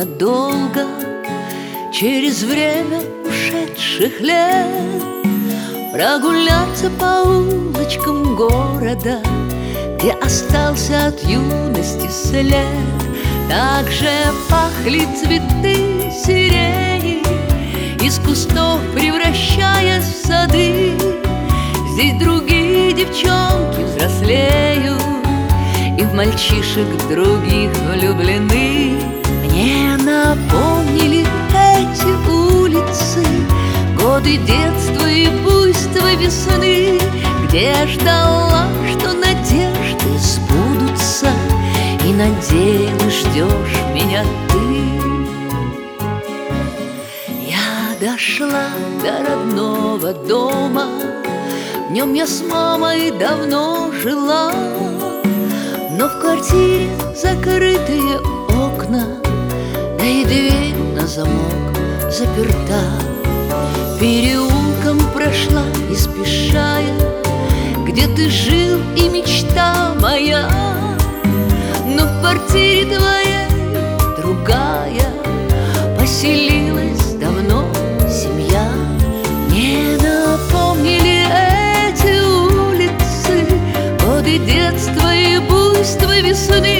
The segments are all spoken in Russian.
ненадолго Через время ушедших лет Прогуляться по улочкам города Где остался от юности след. Так же пахли цветы сирени Из кустов превращаясь в сады. Здесь другие девчонки взрослеют И в мальчишек других влюблены Мне напомнили эти улицы Годы детства и буйства весны Где ждала, что надежды сбудутся И надеялась, ждешь меня ты. Я дошла до родного дома В нем я с мамой давно жила Но в квартире закрытые окна и дверь на замок заперта. Переулком прошла, не спешая Где ты жил и мечта моя. Но в квартире твоей другая Поселилась давно семья. Не напомнили эти улицы Годы детства и буйства весны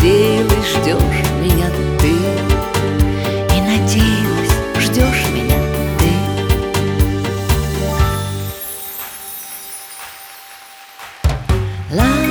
надеялась, ждешь меня ты. И надеялась, ждешь меня ты. Love.